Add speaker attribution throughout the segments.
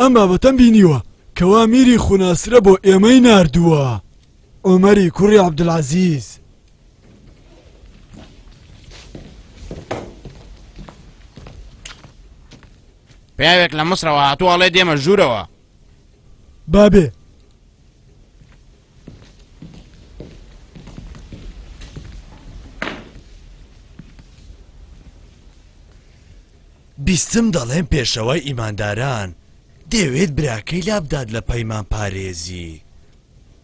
Speaker 1: ئەم بابەتەم بینیوە کەوا میری خوناسرە بۆ ئێمەی ناردووە. عومەری کوڕی عەبدولعەزیز.
Speaker 2: پیاوێک لە مسرەوە هاتووە ئەڵێ دێمە ژوورەوە
Speaker 1: بابێ
Speaker 3: بیستم دەڵێن پێشەوەی ئیمانداران دەوێت براکەی لابدات لە پەیمان پارێزی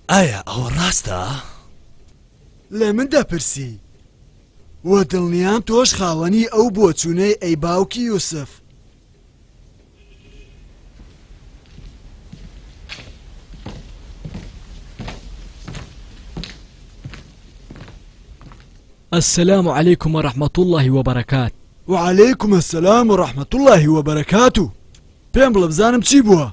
Speaker 3: ئایا ئەوە ڕاستە؟
Speaker 1: لە من دەپرسی وە دڵنیام تۆش خاوەنی ئەو بۆچوونەی ئەی باوکی یوسف.
Speaker 4: السلام علیکم و رحمت الله و
Speaker 1: برکات و علیکم السلام و رحمت الله و برکاتو پێم بڵە بزانم چی بووە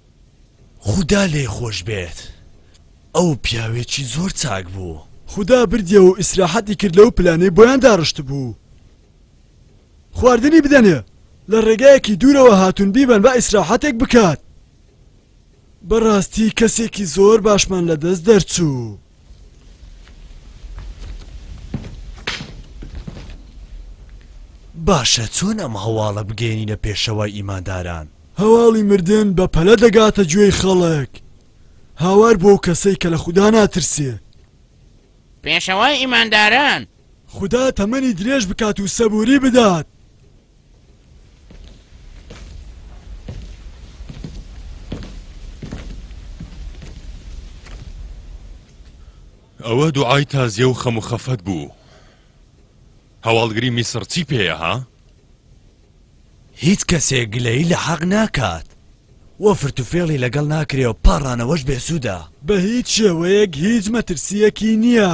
Speaker 3: خودا لێی خۆش بێت ئەو پیاوێکی زۆر چاک بوو
Speaker 1: خودا بردیەوە و ئیسراحەتی کرد لەو پلانەی بۆیان داڕشت بوو خواردنی بدەنێ لە ڕێگایەکی دوورەوە هاتون بیبەن بە ئیسراحەتێک بکات بەڕاستی کەسێکی زۆر باشمان لە دەست دەرچوو.
Speaker 3: باشە چۆن ئەم هەواڵە بگەێنینە پێشەوای ئیمانداران
Speaker 1: هەواڵی مردن بە پەلە دەگاتە گوێی خەڵک هاوار بۆ کەسەی کە لە خوددا ناترسێ
Speaker 2: پێشەوای ئیمانداران
Speaker 1: خودا تەمەنی درێژ بکات و سەبوری بدات.
Speaker 5: ئەوە دوعای تازیە و خەم و خەفەت بوو هەواڵگری میسر چی پێە ها؟
Speaker 3: هیچ کەسێ گلەی لە حەق ناکات وە فرتوفێڵی لەگەڵ ناکرێ و پاڕانەوەش بێسوودە
Speaker 1: بە هیچ شێوەیەک هیچ مەترسیەکی نییە.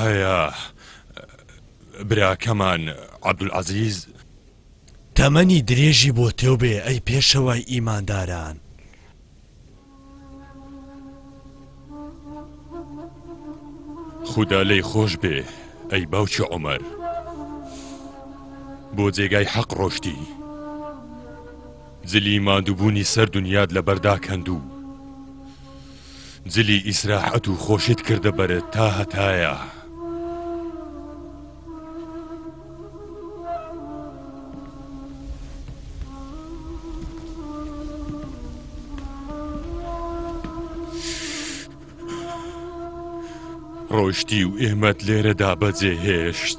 Speaker 5: هەیە براکەمان عەبدولعەزیز.
Speaker 3: تەمەنی درێژی بۆ تۆ بێ ئەی پێشەوای ئیمانداران.
Speaker 5: خودا لێی خۆش بێ ئەی باوکی عومەر. بۆ جێگای حەق ڕۆشتی. جلی ماندووبوونی سەر دنیات لەبەرداکەندوو. جلی ئیسراحەت و خۆشیت کردە بەرت تا هەتایە. ڕۆشتی و ئێمەت لێرەدا بەجێ هێشت.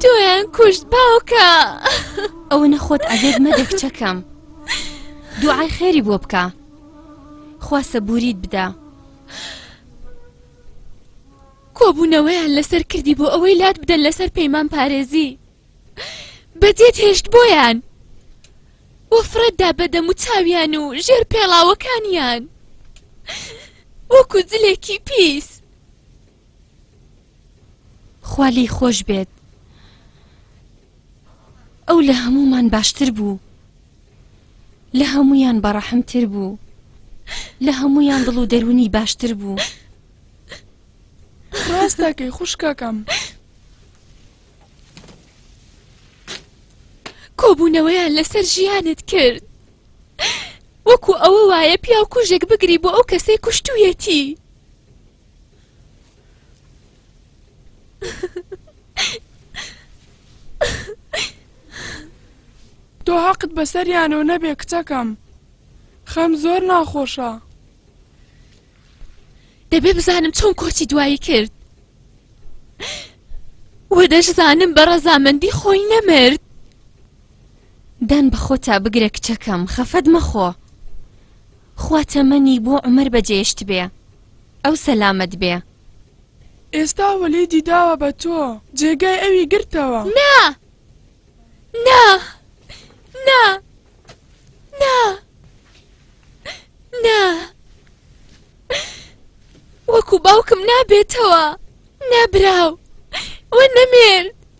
Speaker 6: تۆیان کوشت باوکە
Speaker 7: ئەوە نەخۆت ئەدێت مەدە کچەکەم دوعای خێری بۆ بکە خواسە بوریت بدە
Speaker 6: کۆبوونەوەیان لەسەر کردی بۆ ئەوەی لات بدەن لەسەر پەیمان پارێزی بەجێت هێشت بۆیان وەفرەتدا بەدەم و چاویان و ژێر پێڵاوەکانیان وەکو جلێکی پیس
Speaker 7: خوا لێی خۆش بێت ئەو لە هەمومان باشتر بوو لە هەمویان بەڕەحمتر بوو لە هەمویان دڵ و دەرونی باشتر بوو
Speaker 8: ڕاستەکەی خوشکەکەم
Speaker 6: کۆبوونەوەیان لەسەر ژیانت کرد وەکو ئەوە وایە پیاو کوژێک بگری بۆ ئەو کەسەی کوشتویەتی
Speaker 8: تۆ حەقت بەسەریانەوە نەبێ کچەکەم خەم زۆر ناخۆشە
Speaker 6: دەبێ بزانم چۆن کۆچی دوایی کرد وە دەشزانم بە ڕەزامەندی خۆی نەمرد
Speaker 7: دان بەخۆتا بگرە کچەکەم خەفەت مەخۆ خوا تەمەنی بۆ عومەر بەجێشت بێ ئەو سەلامەت بێ.
Speaker 8: ئێستا وەلیدی داوە بە تۆ جێگای ئەوی گرتەوە.
Speaker 6: نا نا نا نا نا وەکو باوکم نابێتەوە نابراو وە نەمێرد.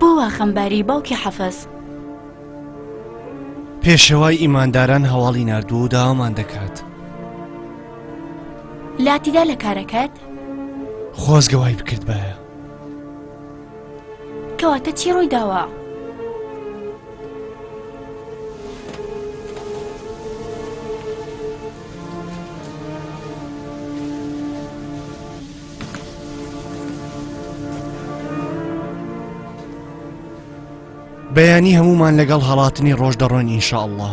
Speaker 6: بۆ وا
Speaker 9: خەمباری باوکی حەفەز؟
Speaker 10: پێشەوای ئیمانداران هەواڵی ناردووە و داوامان دەکات.
Speaker 9: لاتیدا لە کارەکەت؟
Speaker 10: خۆزگە وای بکرد بایە
Speaker 9: کەواتە چی ڕووی داوە؟
Speaker 10: بەیانی هەمومان لەگەڵ هەڵاتنی ڕۆژ دەڕۆین ئینشاء اللە.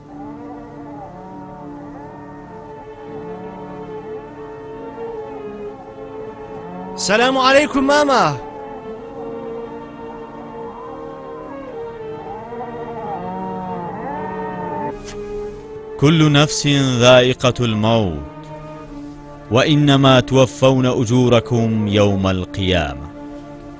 Speaker 10: السلام عليكم ماما
Speaker 11: كل نفس ذائقة الموت وإنما توفون أجوركم يوم القيامة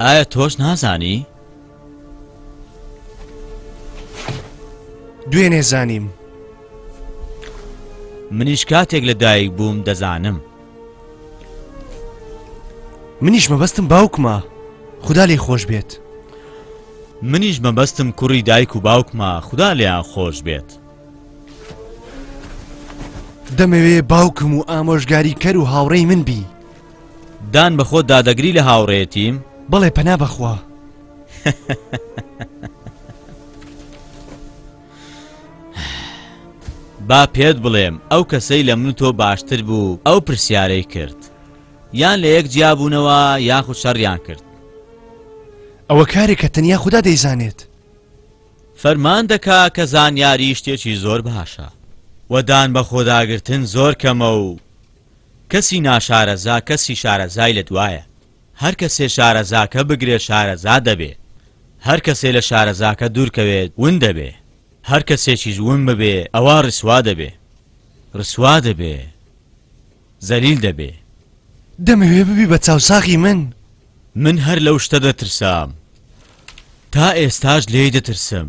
Speaker 11: ئایا تۆش نازانی؟
Speaker 10: دوێنێ زانیم
Speaker 11: منیش کاتێک لە دایک بووم دەزانم
Speaker 10: منیش مەبەستم باوکمە خدا لێ خۆش بێت
Speaker 11: منیش مەبەستم کوڕی دایک و باوکمە خدا لێیان خۆش بێت
Speaker 10: دەمەوێ باوکم و ئامۆژگاری کەر و هاوڕێی من بی
Speaker 11: دان بە خۆت دادەگری لە هاوڕێتیم؟
Speaker 10: بەڵێ پەنا بەخوا.
Speaker 11: با پێت بڵێم ئەو کەسەی لە من تۆ باشتر بوو ئەو پرسیارەی کرد یان لە یەک جیابوونەوە یاخود شەڕیان کرد
Speaker 10: ئەوە کارێک کە تەنیا خوددا دەیزانێت
Speaker 11: فەرمان دەکا کە زانیاری شتێکی زۆر باشە وەدان بە خۆداگرتن زۆر کەمە و کەسی ناشارەزا کەسی شارەزای لە دوایە هەر کەسێ شارەزاکە بگرێ شارەزا دەبێ هەر کەسێ لە شارەزاکە دوور کەوێت ون دەبێ هەر کەسێکیش ون ببێ ئەوا ڕیسوا دەبێ ڕسوا دەبێ زەلیل دەبێ.
Speaker 10: دەمەوێ ببی بە چاوساغی من.
Speaker 11: من هەر لەو شتە دەترسام تا ئێستاش لێی دەترسم.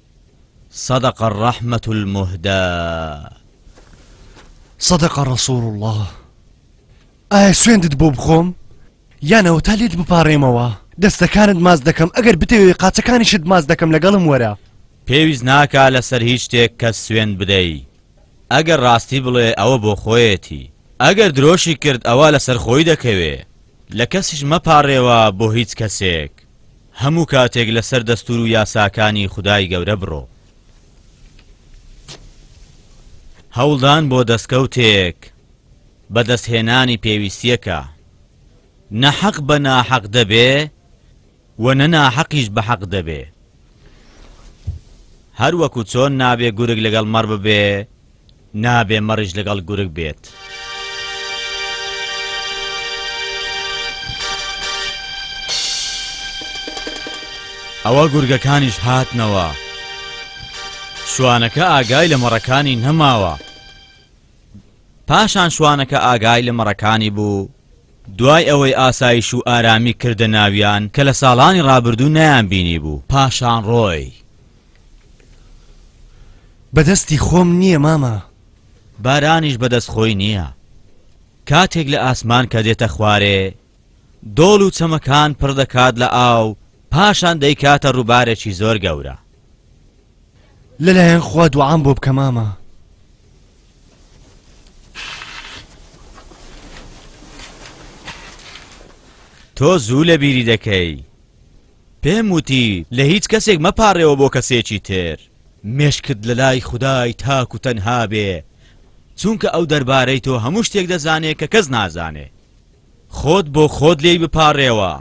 Speaker 11: صدق الرحمە المهدی
Speaker 10: صدق الرسول اللە ئایا سوێندت بۆ بخۆم یانەوە تا لێت بپارێمەوە دەستەکانت ماز دەکەم ئەگەر بتەوێ قاچەکانیشت ماز دەکەم لەگەڵم وەرە
Speaker 11: پێویست ناکا لەسەر هیچ شتێک کە سوێن بدەی ئەگەر ڕاستی بڵێ ئەوە بۆ خۆیەتی ئەگەر درۆشی کرد ئەوە لەسەر خۆی دەکەوێ لە کەسیش مەپارڕێوە بۆ هیچ کەسێک هەموو کاتێک لەسەر دەستور و یاساکانی خودای گەورە بڕۆ. هەوڵدان بۆ دەستکەوتێک بەدەستهێنانی پێویستیەکە. نە حەق بە ناحەق دەبێ و نە ناحەقیش بە حەق دەبێ. هەروەکو چۆن نابێ گورگ لەگەڵ مەڕ ببێ، نابێ مەڕیش لەگەڵ گورگ بێت. ئەوە گورگەکانیش هاتنەوە. شوانەکە ئاگای لە مەڕەکانی نەماوە. پاشان شوانەکە ئاگای لە مەڕەکانی بوو. دوای ئەوەی ئاسایش و ئارامی کردە ناویان کە لە ساڵانی ڕابردوو نەیان بینی بوو پاشان ڕۆی.
Speaker 10: بەدەستی خۆم نییە مامە.
Speaker 11: بارانیش بەدەست خۆی نییە. کاتێک لە ئاسمان کە دێتە خوارێ، دۆڵ و چەمەکان پڕ دەکات لە ئاو، پاشان دەیکاتە ڕووبارێکی زۆر گەورە.
Speaker 10: لەلایەن خوا دوعام بۆ بکە مامە.
Speaker 11: تۆ زوو لە بیری دەکەی. پێم وتی، لە هیچ کەسێک مەپاڕێوە بۆ کەسێکی تر. مێشکت لە لای خودای تاک و تەنها بێ، چونکە ئەو دەربارەی تۆ هەموو شتێک دەزانێ کە کەس نازانێ. خۆت بۆ خۆت لێی بپاڕێوە،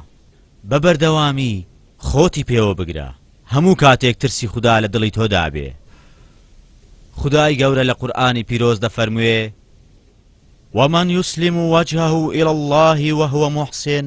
Speaker 11: بە بەردەوامی خۆتی پێوە بگرە، هەموو کاتێک ترسی خودا لە دڵی تۆدا بێ. خودای گەورە لە قورئانی پیرۆز دەفەرموێ، ومن یسلم وجهه الی اللە وهو محسن،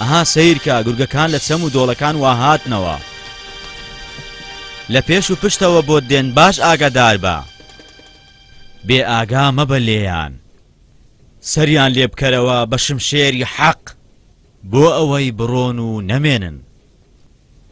Speaker 11: ئەها سەیرکە گورگەکان لە چەم و دۆڵەکان وا هاتنەوە لە پێش و پشتەوە بۆت دێن باش ئاگاداربە بێ ئاگا مەبە لێیان سەریان لێ بکەرەوە بە شمشێری حەق بۆ ئەوەی بڕۆن و نەمێنن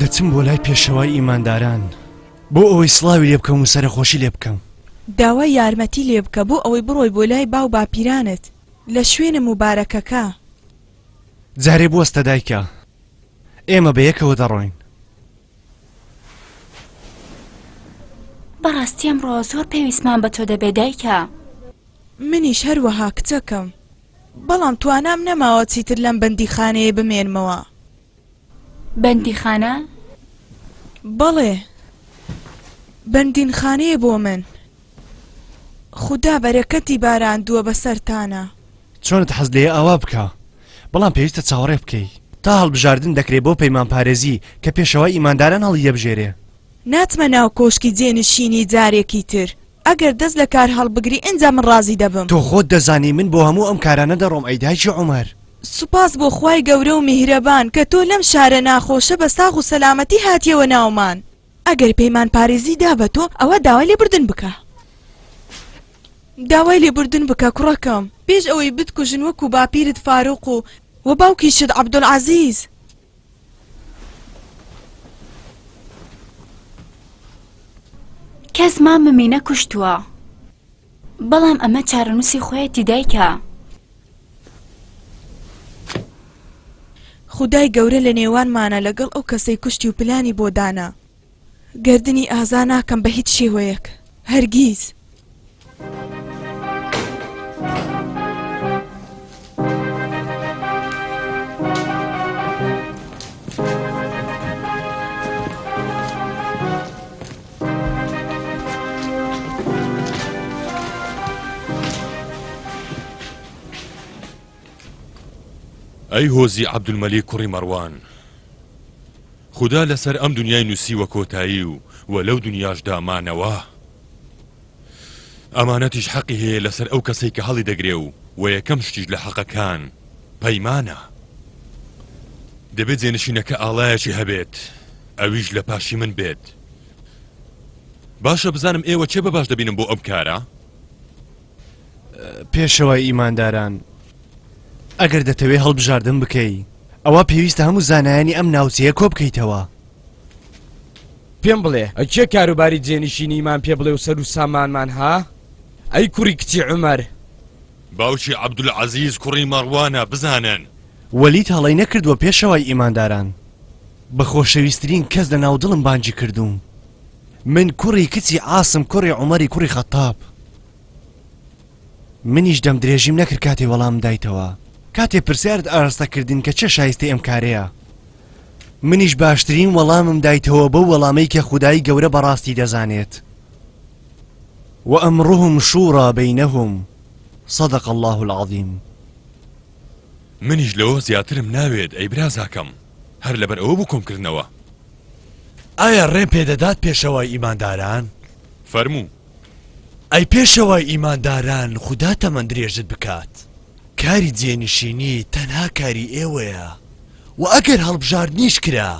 Speaker 10: دەچم بۆ لای پێشەوای ئیمانداران بۆ ئەوەی سلاوی لێ بکەم و سەرخۆشی لێ بکەم
Speaker 8: داوای یارمەتی لێ بکە بۆ ئەوەی بڕۆی بۆ لای باو باپیرانت لە شوێنە مبارەکەکە
Speaker 10: جارێ بوەستە دایکە ئێمە بەیەکەوە دەڕۆین.
Speaker 9: بەڕاستی ئەمڕۆ زۆر پێویستمان بە تۆ دەبێ دایکە.
Speaker 8: منیش هەروەها کچەکەم. بەڵام توانام نەماوە چیتر لەم بەندیخانەیە بمێنمەوە.
Speaker 9: بەندیخانە؟
Speaker 8: بەڵێ. بەندینخانەیە بۆ من. خودا بەرەکەتی باراندووە بەسەرتانا.
Speaker 10: چۆنت حەز لێیە ئاوا بکە بەڵام پێویستە چاوەڕێ بکەی. تا هەڵبژاردن دەکرێ بۆ پەیمانپارێزی کە پێشەوای ئیمانداران هەڵیدەبژێرێ.
Speaker 8: ناچمە ناو کۆشکی جێنشینی جارێکی تر ئەگەر دەست لە کار هەڵبگری ئینجا من ڕازی دەبم.
Speaker 10: تۆ خۆت دەزانی من بۆ هەموو ئەم کارانە دەڕۆم ئەی دایکی عومەر.
Speaker 8: سوپاس بۆ خوای گەورە و میهرەبان کە تۆ لەم شارە ناخۆشە بە ساغ و سەلامەتی هاتیەوە ناومان. ئەگەر پەیمان پارێزی دا بە تۆ ئەوە داوای لێ بردن بکە داوای لێ بردن بکە کوڕەکەم پێش ئەوەی بتکوژن وەکو باپیرت فاروق و و باوکیشت عەبدولعەزیز
Speaker 9: کەس ماممی نەکوشتووە بەڵام ئەمە چارەنووسی خۆیەتی دایکە.
Speaker 8: خودای گەورە لە نێوانمانە لەگەڵ ئەو کەسەی کوشتی و پلانی بۆ دانا. گەردنی ئازا ناکەم بە هیچ شێوەیەک. هەرگیز.
Speaker 5: ئەی هۆزی عەبدولمەلیک کوڕی مەڕوان خودا لەسەر ئەم دونیای نووسیوە کۆتایی و و لەو دونیاشدا مانەوە. ئەمانەتیش حەقی هەیە لەسەر ئەو کەسەی کە هەڵی دەگرێ و وە یەکەم شتیش لە حەقەکان پەیمانە دەبێت جێنشینەکە ئاڵایەکی هەبێت ئەویش لە پاشی من بێت باشە بزانم ئێوە چێ بە باش دەبینم بۆ ئەم کارە
Speaker 10: پێشەوای ئیمانداران ئەگەر دەتەوێ هەڵبژاردن بکەی ئەوە پێویستە هەموو زانایانی ئەم ناوچەیە کۆ بکەیتەوە
Speaker 12: پێم بڵێ کێ کاروباری جێنشینیمان پێ بڵێ و سەر و سامانمان ها ئەی کوڕی کچی عومەر.
Speaker 5: باوکی عەبدولعەزیز کوڕی مەڕوانە بزانن.
Speaker 10: وەلید هەڵەی نەکردووە پێشەوای ئیمانداران. بە خۆشەویسترین کەس لە ناو دڵم بانگی کردووم. من کوڕی کچی عاسم کوڕی عومەری کوڕی خەتاب. منیش دەم درێژیم نەکرد کاتێ وەڵامم دایتەوە کاتێ پرسیارت ئاراستە کردین کە چێ شایستەی ئەم کارەیە منیش باشترین وەڵامم دایتەوە بەو وەڵامەی کە خودایی گەورە بەڕاستی دەزانێت وەئەمڕهم شوڕا بینەهم صدق الله العظیم
Speaker 5: منیش لەوە زیاترم ناوێت ئەی برازاکەم هەر لەبەر ئەوە بوو کۆمکردنەوە
Speaker 3: ئایا ڕێ پێدەدات پێشەوای ئیمانداران
Speaker 5: فەرموو
Speaker 3: ئەی پێشەوای ئیمانداران خودا تەمەن درێژت بکات. کاری جێنشینی تەنها کاری ئێوەیە و ئەگەر هەڵبژاردنیش کرا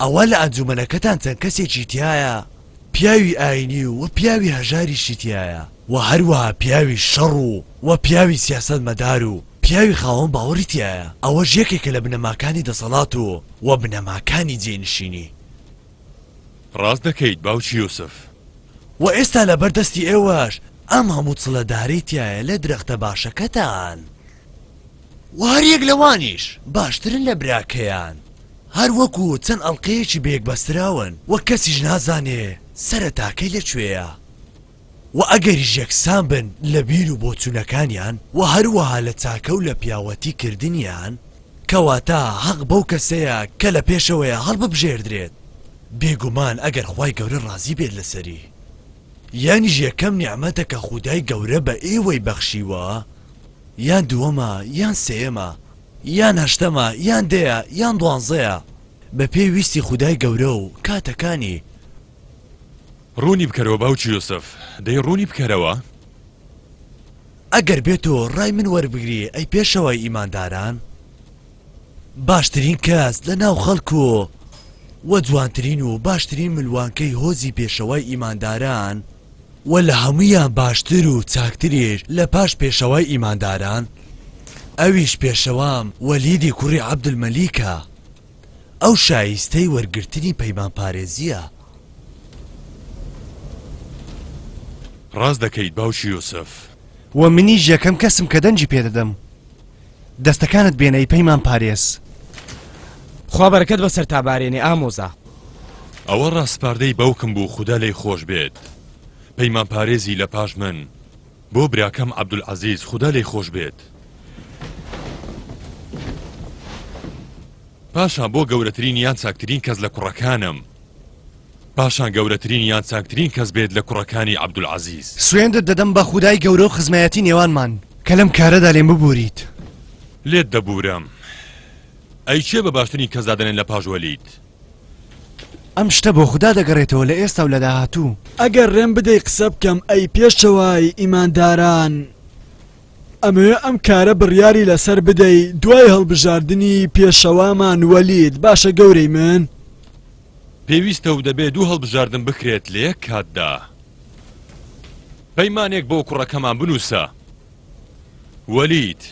Speaker 3: ئەوا لە ئەنجومەنەکەتان چەند کەسێکی تیایە پیاوی ئاینی و پیاوی هەژاریشی تیایە و هەروەها پیاوی شەڕ و و پیاوی سیاسەتمەدار و پیاوی خاوەن باوەڕی تیایە ئەوەش یەکێکە لە بنەماکانی دەسەڵات و و بنەماکانی جێنشینی.
Speaker 5: ڕاست دەکەیت باوکی یوسف.
Speaker 3: وە ئێستا لەبەر دەستی ئێوەش ئەم هەموو چڵە دارەی تیایە لە درەختە باشەکەتان وە هەریەک لەوانیش باشترن لە براکەیان هەر وەکو چەند ئەڵقەیەکی بەیەک بەستراون وە کەسیش نازانێ سەرەتاکەی لە کوێیە. وە ئەگەریش یەکسان بن لە بیر و بۆچوونەکانیان وە هەروەها لە چاکە و لە پیاوەتی کردنیان کەواتە هەق بەو کەسەیە کە لە پێشەوەیە هەڵببژێردرێت بێگومان ئەگەر خوای گەورە ڕازی بێت لەسەری یانیش یەکەم نیعمەتە کە خودای گەورە بە ئێوەی بەخشیوە یان دووەمە یان سێیەمە یان هەشتەمە یان دەیە یان دوانزەیە بە پێی ویستی خودای گەورە و کاتەکانی
Speaker 5: ڕوونی بکەرەوە باوکی یوسف. دەی ڕوونی بکەرەوە.
Speaker 3: ئەگەر بێتۆ ڕای من وەربگری ئەی پێشەوای ئیمانداران باشترین کەس لە ناو خەڵک و وە جوانترین و باشترین ملوانکەی هۆزی پێشەوای ئیمانداران و لە هەمویان باشتر و چاکتریش لە پاش پێشەوای ئیمانداران ئەویش پێشەوام وەلیدی کوڕی عەبدولمەلیکە ئەو شایستەی وەرگرتنی پەیمان پارێزیە.
Speaker 5: ڕاست دەکەیت باوکی یوسف.
Speaker 10: وە منیش یەکەم کەسم کە دەنگی پێ دەدەم دەستەکانت بێنە ی پەیمان پارێز.
Speaker 12: خوا بەرەکەت بەسەرتا بارێنێ ئامۆزا.
Speaker 5: ئەوە ڕاسپاردەی باوکم بوو خودا لێی خۆش بێت پەیمان پارێزی لە پاش من. بۆ براکەم عبدالعزیز خودا لێی خۆش بێت. پاشان بۆ گەورەترین یان چاکترین کەس لە کوڕەکانم. پاشان گەورەترین یان چاکترین کەس بێت لە کوڕەکانی عبدالعزیز.
Speaker 10: سوێندت دەدەم بە خودای گەورە و خزمایەتی نێوانمان کە لەم کارەدا لێم ببووریت.
Speaker 5: لێت دەبوورم. ئەی کێ بە باشترین کەس دادەنێن لە پاش وەلید؟
Speaker 10: ئەم شتە بۆ خودا دەگەڕێتەوە لە ئێستا و لە داهاتوو.
Speaker 1: ئەگەر ڕێم بدەی قسە بکەم ئەی پێشەوای ئیمانداران ئەمەوێ ئەم کارە بڕیاری لەسەر بدەی دوای هەڵبژاردنی پێشەوامان وەلید باشە گەورەی من؟
Speaker 5: پێویستە و دەبێ دوو هەڵبژاردن بکرێت لە یەک کاتدا پەیمانێک بۆ کوڕەکەمان بنووسە وەلید.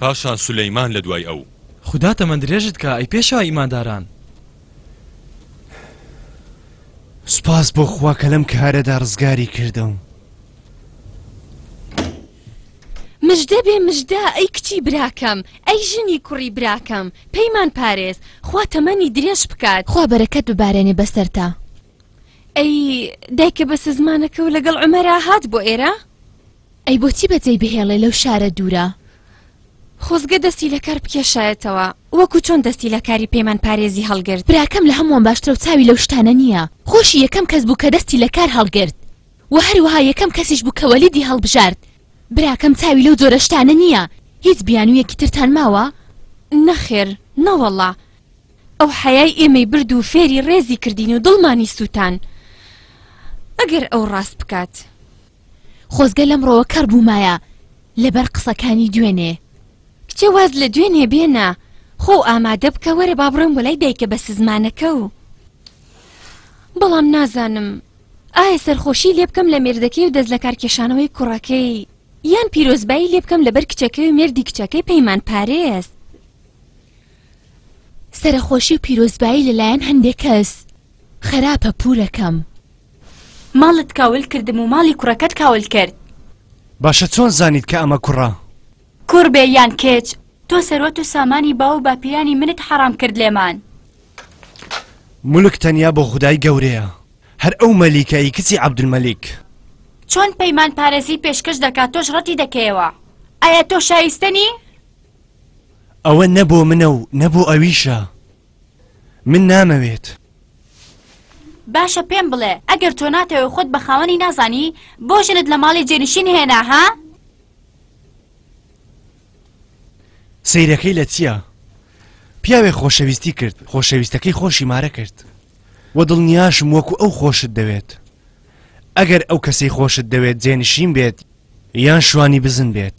Speaker 5: پاشان سولەیمان لە دوای ئەو.
Speaker 13: خودا تەمەن درێژت کا ئەی پێشەوا ئیمانداران.
Speaker 10: سوپاس بۆ خوا کە لەم کارەدا ڕزگاری کردم.
Speaker 7: مژدە بێ مژدە ئەی کچی براکەم ئەی ژنی کوڕی براکەم پەیمان پارێز خوا تەمەنی درێژ بکات
Speaker 6: خوا بەرەکەت ببارێنێ بەسەرتا
Speaker 7: ئەی دایکە بەسە زمانەکە و لەگەڵ عمەرا هات بۆ ئێرە؟
Speaker 6: ئەی بۆچی بەجێی بهێڵێ لەو شارە دوورە
Speaker 7: خۆزگە دەستی لە کار بکێشایەتەوە وەکو چۆن دەستی لە کاری پەیمان پارێزی هەڵگرت
Speaker 6: براکەم لە هەمووان باشترە و چاوی لەو شتانە نییە خۆشی یەکەم کەس بوو کە دەستی لە کار هەڵگرت و هەروەها یەکەم کەسیش بوو کە وەلیدی هەڵبژارد براکەم چاوی لەو جۆرە شتانە نییە هیچ بیانوویەکی ترتان ماوە؟
Speaker 7: نەخێر نەوەڵڵا ئەو حەیای ئێمەی برد و فێری ڕێزی کردین و دڵمانی سووتان ئەگەر ئەو ڕاست بکات.
Speaker 6: خۆزگە لەم ڕۆوە کەڕ بوومایە لەبەر قسەکانی دوێنێ.
Speaker 7: کچێ واز لە دوێنێ بێنە خۆو ئامادە بکە وەرە با بڕۆین بۆ لای دایکە بە سزمانەکە و. بەڵام نازانم ئایا سەرخۆشی لێ بکەم لە مێردەکەی و دەست لەکار کێشانەوەی کوڕەکەی یان پیرۆزبایی لێ بکەم لەبەر کچەکەی و مێردی کچەکەی پەیمان پارێز.
Speaker 6: سەرەخۆشی و پیرۆزبایی لەلایەن هەندێ کەس خەراپە پوورەکەم.
Speaker 9: ماڵت کاول کردم و ماڵی کوڕەکەت کاول کرد.
Speaker 10: باشە چۆن زانیت کە ئەمە کوڕە؟
Speaker 9: کوڕ بێ یان کچ تۆ سەروەت و سامانی باو و باپیرانی منت حەڕام کرد لێمان.
Speaker 10: مولک تەنیا بۆ خودای گەورەیە. هەر ئەو مەلیکە ی کچی عبدالملیک.
Speaker 9: چۆن پەیمان پارێزی پێشکەش دەکات تۆش ڕەتی دەکەیەوە ئایا تۆ شایستە نی؟
Speaker 10: ئەوە نە بۆ منە و نە بۆ ئەویشە. من نامەوێت.
Speaker 9: باشە پێم بڵێ ئەگەر تۆ ناتەوێ خۆت بە خاوەنی نازانی بۆ ژنت لە ماڵی جێنشین هێنا ها؟
Speaker 10: سیرەکەی لە چییە؟ پیاوێک خۆشەویستی کرد خۆشەویستەکەی خۆشی مارە کرد و دڵنیاشم وەکو ئەو خۆشت دەوێت ئەگەر ئەو کەسی خۆشت دەوێت جێنشین بێت یان شوانی بزن بێت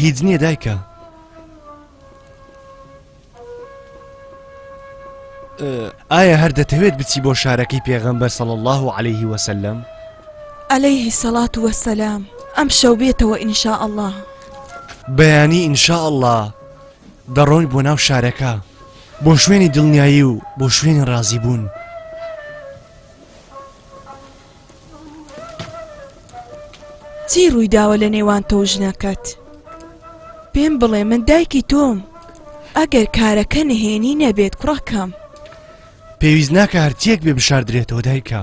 Speaker 10: هیچ نییە دایکە ئایا هەر دەتەوێت بچی بۆ شارەکەی پێغەمبەر سەڵ الله و عليه وسلم
Speaker 8: ئەلەیهی سەڵات وەسەلام ئەم شەو بێتەوە ئینشا ئەله
Speaker 10: بەیانی ئینشا ئەله دەڕۆی بۆ ناو شارەکە بۆ شوێنی دڵنیایی و بۆ شوێنی ڕازی بوون
Speaker 8: چی ڕوویداوە لە نێوان تۆ ژنەکەت پێم بڵێ من دایکی تۆم ئەگەر کارەکە نهێنی نەبێت کوڕەکەم
Speaker 10: پێویست ناکە هەرچیەک بێ بشاردرێتەوە دایکە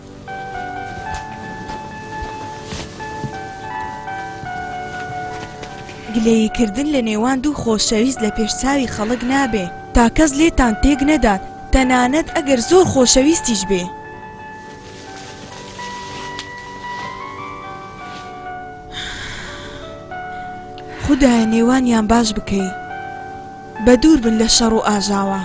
Speaker 8: گلەیی کردن لە نێوان دوو خۆشەویست لە پێش چاوی خەڵک نابێ تا کەس لێتان تێک نەدات تەنانەت ئەگەر زۆر خۆشەویستیش بێ. خودایە نێوانیان باش بکەی بە دوور بن لە شەڕ و ئاژاوە.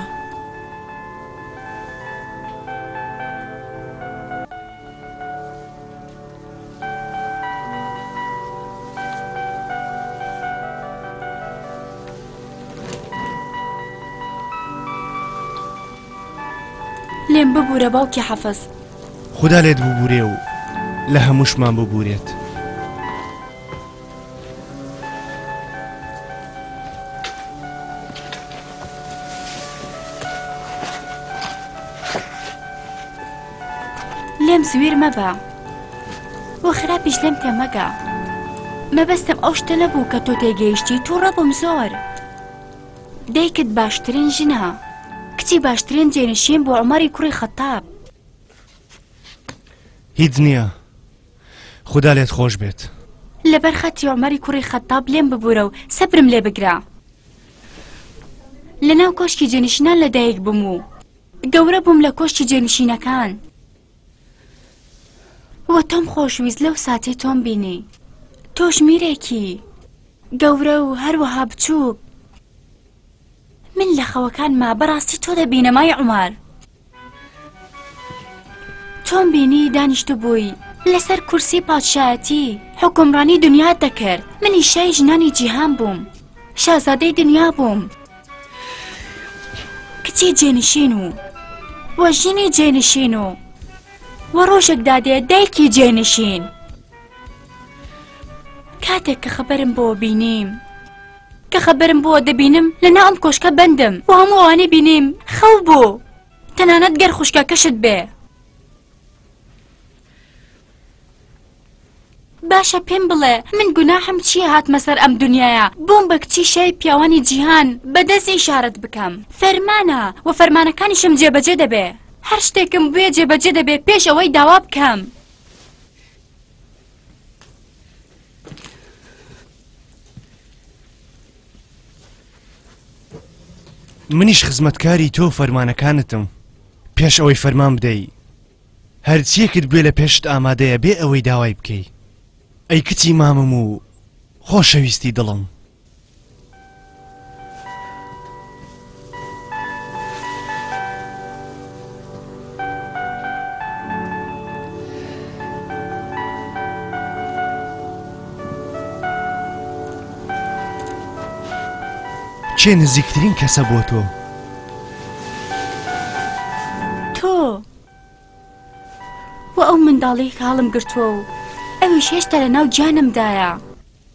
Speaker 9: لێم ببورە باوکی حەفەز
Speaker 10: خودا لێت ببورێ و لە هەمووشمان ببورێت.
Speaker 9: لێم زویر مەبە و خراپیش لێم تێمەگە مەبەستم ئەو شتە نەبوو کە تۆ تێگەیشتی تووڕە بووم زۆر دایکت باشترین ژنە کچی باشترین جێنشین بۆ عمەری کوڕی خەتاب
Speaker 10: هیچ نییە خودا لێت خۆش بێت.
Speaker 9: لەبەر خەتی عمەری کوڕی خەتاب لێم ببورە و سەبرم لێ بگرە لە ناو کۆشکی جێنشینان لە دایک بم و گەورە بووم لە کۆشکی جێنشینەکان وە تۆم خۆشویست لەو ساتەی تۆم بینی تۆش میرێکی گەورە و هەروەها بچووک من لە خەوەکان ما بەڕاستی تۆ دەبینە مای عمار تۆم بینی دانیشت بووی لەسەر کورسی پادشایەتی حکومڕانی دنیا دەکرد منی شای ژنانی جیهان بووم شازادەی دنیا بووم کچی جێنشین و وە ژنی جێنشین و وە ڕۆژێک دادێ دایکی جێنشین کاتێک کە خەبەرم بۆ بینیم کە خەبەرم بۆوە دەبینم لە ناو ئەم کۆشکە بەندم و هەموو ئەوانەی بینیم خەو بوو تەنانەت گەر خوشکەکەشت بێ باشە پێم بڵێ من گوناحم چییە هاتمە سەر ئەم دنیاە بۆم بە کچی شای پیاوانی جیهان بەدەست ئیشارەت بکەم فەرمانە و فەرمانەکانیشم جێبەجێ دەبێ هەر شتێکم بێ جێبەجێ دەبێ پێش ئەوەی داوا بکەم
Speaker 10: منیش خزمەتکاری تۆ فەرمانەکانتم پێش ئەوەی فەرمان بدەی هەرچیەکت گوێ لە پێشت ئامادەیە بێ ئەوەی داوای بکەی ئەی کچی مامم و خۆشەویستی دڵم کێ نزیکترین کەسە بۆ تۆ؟
Speaker 9: تۆ وە ئەو منداڵی کاڵم گرتووە و ئەویش هێشتا لە ناو گیانمدایە.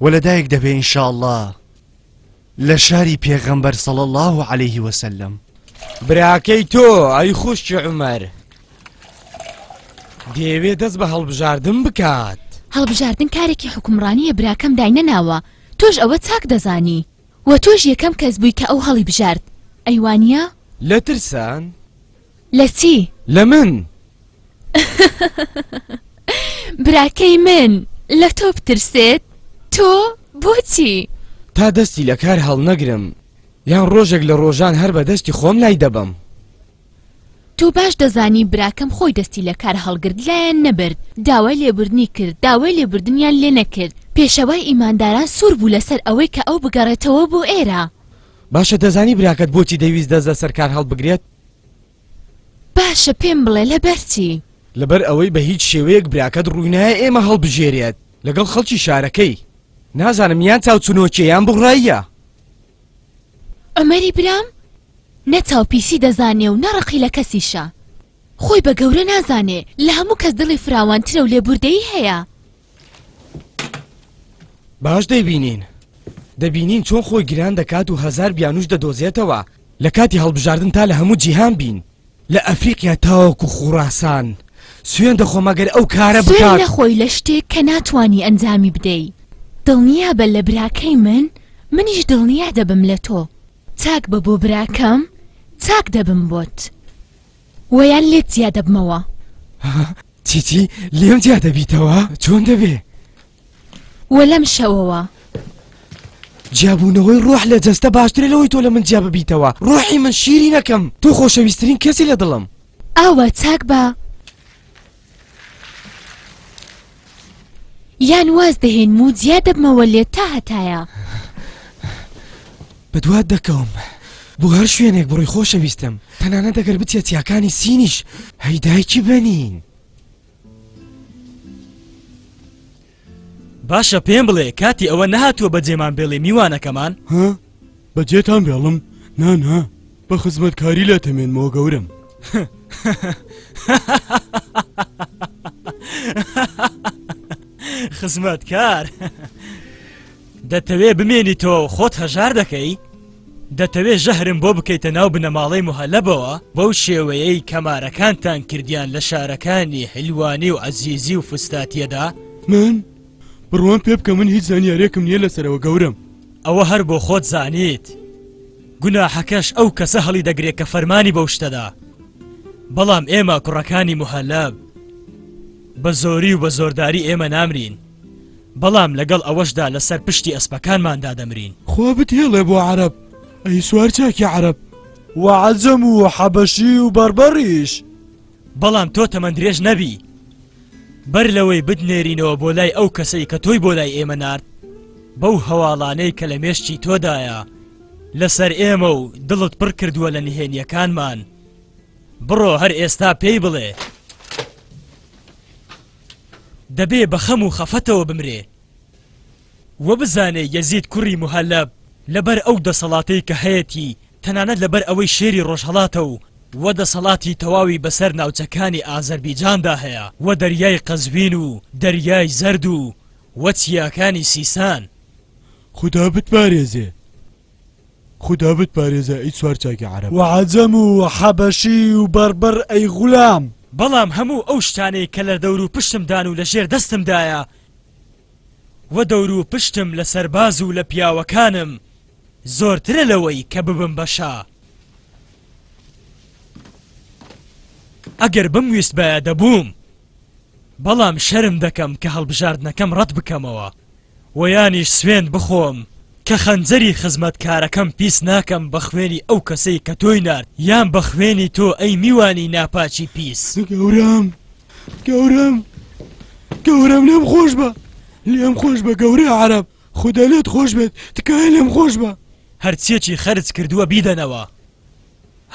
Speaker 9: و
Speaker 10: لە
Speaker 9: دایک
Speaker 10: دەبێ ان شاء اللە لە شاری پێغەمبەر صلی اللە علیه وسلم
Speaker 12: براکەی تۆ ئەی خوشکی عمر دەیەوێ دەست بە هەڵبژاردن بکات
Speaker 6: هەڵبژاردن کارێکی حکومڕانیە براکەم داینەناوە تۆش ئەوە چاک دەزانی و تۆش یەکەم کەس بووی کە ئەو هەڵی بژارد ئەیوانە
Speaker 12: لە ترسان؟
Speaker 6: لە چی؟
Speaker 12: لە من!
Speaker 6: براکەی من لە تۆ بترسێت؟ تۆ بۆچی؟
Speaker 12: تا دەستی لە کار هەڵنەگرم یان ڕۆژێک لە ڕۆژان هەر بە دەستی خۆم لای دەبەم.
Speaker 6: تۆ باش دەزانی براکەم خۆی دەستی لە کار هەڵگرت لایەن نەبرد داوای لێبوردنی کرد داوای لێبوردنیان لێ نەکرد پێشەوای ئیمانداران سوور بوو لەسەر ئەوەی کە ئەو بگەڕێتەوە بۆ ئێرە
Speaker 12: باشە دەزانی براکەت بۆچی دەویست دەست لەسەر کار هەڵبگرێت
Speaker 6: باشە پێم بڵێ لەبەر چی؟
Speaker 12: لەبەر ئەوەی بە هیچ شێوەیەک براکەت ڕووینایە ئێمە هەڵبژێرێت لەگەڵ خەڵکی شارەکەی نازانم یان چاوچنۆکێیان بڕاییە
Speaker 6: ئەمەری برام نە چاوپیسی دەزانێ و نەڕقی لە کەسیشە خۆی بە گەورە نازانێ لە هەموو کەس دڵی فراوانترە و لێبوردەیی هەیە
Speaker 12: باش دەیبینین دەبینین چۆن خۆی گران دەکات و هزار بیانوش دەدۆزێتەوە لە کاتی هەڵبژاردن تا لە هەموو جیهان بین لە ئەفریقیا تاوەکو خوڕاسان سوێن دەخۆمەگەر ئەو کارە بکات
Speaker 6: خۆی لە شتێک کە ناتانی ئەنجامی بدەیت دڵنیا بە لە براکەی من منیش دڵنیا دەبم لە تۆ چاک بە بۆ براکەم چاک دەبم بۆت. وەیان لێت جیا دەبمەوە.
Speaker 12: چی چی؟ لێم جیا دەبیتەوە؟ چۆن دەبێ؟
Speaker 6: وە لەم شەوەوە.
Speaker 12: جیابوونەوەی ڕۆح لە جەستە باشترە لەوەی تۆ لە من جیا ببیتەوە ڕۆحی من شیری نەکەم تۆ خۆشەویستترین کەسی لە دڵم
Speaker 6: ئاوە چاک بە یان واز دەهێنم و جیا دەبمەوە لێت تا هەتایە
Speaker 12: بەدوات دەکەوم بۆ هەر شوێنێک بڕی خۆشەویستم تەنانە دەگەر بچێ چیاکانی سینیش هەیدایکی بەنین.
Speaker 13: باشە پێم بڵێ کاتی ئەوە نەهاتووە بەجێمان بێڵێ میوانەکەمان؟
Speaker 14: ها؟ بەجێتان بێڵم؟ نا نا بە خزمەتکاری لە تەمێنمەوە گەورم.
Speaker 13: خزمەتکار دەتەوێ بمێنیتەوە و خۆت هەژار دەکەی؟ دەتەوێ ژەهرم بۆ بکەیتە ناو بنەماڵەی موهەلەبەوە؟ بەو شێوەیەی کە مارەکانتان کردیان لە شارەکانی حیلوانی و عەزیزی و فستاتیەدا؟
Speaker 14: من؟ بڕوام پێ بکە من هیچ زانیارێکم نییە لەسەرەوە گەورەم.
Speaker 13: ئەوە هەر بۆ خۆت زانیت. گوناحەکەش ئەو کەسە هەڵیدەگرێ کە فەرمانی بەو شتە دا. بەڵام ئێمە کوڕەکانی موهەلەب بە زۆری و بە زۆرداری ئێمە نامرین. بەڵام لەگەڵ ئەوەشدا لەسەر پشتی ئەسپەکانمان دادەمرین.
Speaker 14: خوا بتهێڵێ بۆ عەرەب ئەی سوار چاکی عەرەب.
Speaker 1: و عەجەم و حەبەشی و بەڕبەڕیش.
Speaker 13: بەڵام تۆ تەمەندرێژ نەبی بەر لەوەی بتنێرینەوە بۆ لای ئەو کەسەی کە تۆی بۆ لای ئێمە نارد بەو هەواڵانەی کە لە مێشکی تۆدایە لەسەر ئێمە و دڵت پڕ کردووە لە نهێنیەکانمان بڕۆ هەر ئێستا پێی بڵێ دەبێ بە خەم و خەفەتەوە بمرێ و بزانێ یەزید کوڕی موهەلەب لە بەر ئەو دەسەڵاتەی کە هەیەتی تەنانەت لە بەر ئەوەی شێری ڕۆژهەڵاتە و و دەسەڵاتی تەواوی بە سەر ناوچەکانی ئازەربیجاندا هەیە و دەریای قەزوین و دەریای زەرد و و چیاکانی سیسان.
Speaker 14: خودا بتپارێزێ. خودا بت پارێزە ئی چوار
Speaker 1: چاکی عەرەب و عەجەم و حەبەشی و بەڕبەڕ ئەی غولام.
Speaker 13: بەڵام هەموو ئەو شتانەی کە لە دەورو پشتم دان و لە ژێر دەستم دایە و دەورو پشتم لە سەرباز و لە پیاوەکانم زۆرترە لەوەی کە ببم بە شا. ئەگەر بمویستبایە دەبووم بەڵام شەرم دەکەم کە هەڵبژاردنەکەم ڕەت بکەمەوە. وە یانیش سوێند بخۆم کە خەنجەری خزمەتکارەکەم پیس ناکەم بە خوێنی ئەو کەسەی کە تۆی نارد یان بە خوێنی تۆ ئەی میوانی ناپاکی پیس.
Speaker 14: گەورەم گەورەم گەورەم لێم خۆش بە لێم خۆش بە گەورە عرب خودە لێت خۆش بێت تکایە لێم خۆش بە
Speaker 13: هەرچیەکی خەرج کردووە بیدەنەوە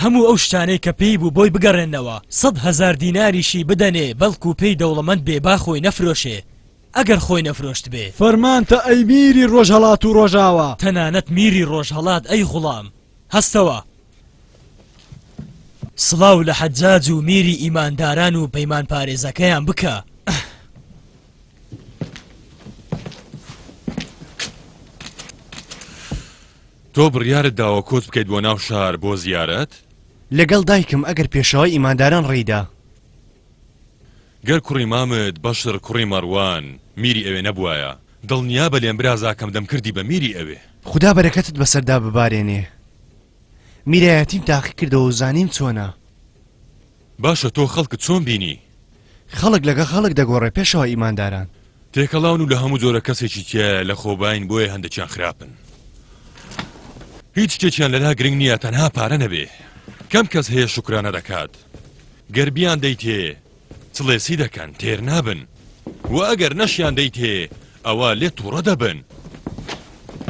Speaker 13: هەموو ئەو شتانەی کە پێی بوو بۆی بگەڕێنەوە سەد هەزار دیناریشی بدەنێ بەڵکو پێی دەوڵەمەند بێ با خۆی نەفرۆشێ ئەگەر خۆی نەفرۆشتبێ.
Speaker 1: فەرمانتە ئەی میری ڕۆژهەڵات و ڕۆژاوا.
Speaker 13: تەنانەت میری ڕۆژهەڵات ئەی غوڵام هەستەوە. سڵاو لە حەجاج و میری ئیمانداران و پەیمان پارێزەکەیان بکە.
Speaker 5: تۆ بڕیارت داوە کۆچ بکەیت بۆ ناو شار بۆ زیارەت؟
Speaker 10: لەگەڵ دایکم ئەگەر پێشەوای ئیمانداران ڕێی دا.
Speaker 5: گەر کوڕی مامت بەشر کوڕی مەروان میری ئەوێ نەبوایە دڵنیابە لێم برازاکەم دەمکردی بە میری ئەوێ.
Speaker 10: خودا بەرەکەتت بەسەردا ببارێنێ میرایەتیم تاقی کردەوە و زانیم چۆنە.
Speaker 5: باشە تۆ خەڵکت چۆن بینی؟
Speaker 10: خەڵک لەگە خەڵک دەگۆڕێ پێشەوا ئیمانداران.
Speaker 5: تێکەڵاون و لە هەموو جۆرە کەسێکی تیایە لە خۆباین بۆیە هەندەکیان خراپن هیچ شتێکیان لەلا گرنگ نییە تەنها پارە نەبێ کەم کەس هەیە شکرانە دەکات گەربیان دەیتێ چڵێسی دەکەن تێر نابن و ئەگەر نەشیان دەیتێ ئەوە لێ تووڕە دەبن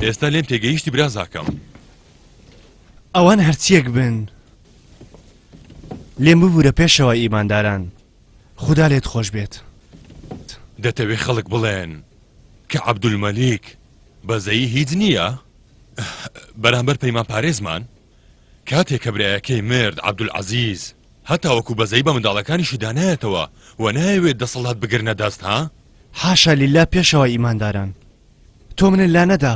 Speaker 5: ئێستا لێم تێگەیشتی برازاکەم
Speaker 10: ئەوان هەرچیەک بن لێم ببوورە پێشەوە ئیمانداران خودا لێت خۆش بێت.
Speaker 5: دەتەوێ خەڵک بڵێن کە عەبدولمەلیک بەزەیی هیچ نییە بەرامبەر پەیمان پارێزمان؟ کاتێ کە برایەکەی مرد عەبدولعەزیز هەتاوەکو بەزەی بە منداڵەکانیشی دانایەتەوە و نایەوێت دەسەڵات بگرنە دەست ها؟
Speaker 10: حاشا للە پێشەوا ئیمانداران تۆ منت لا نەدا.